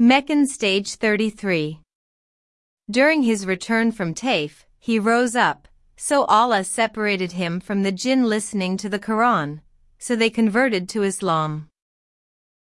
Meccan Stage 33 During his return from Taif, he rose up, so Allah separated him from the jinn listening to the Quran, so they converted to Islam.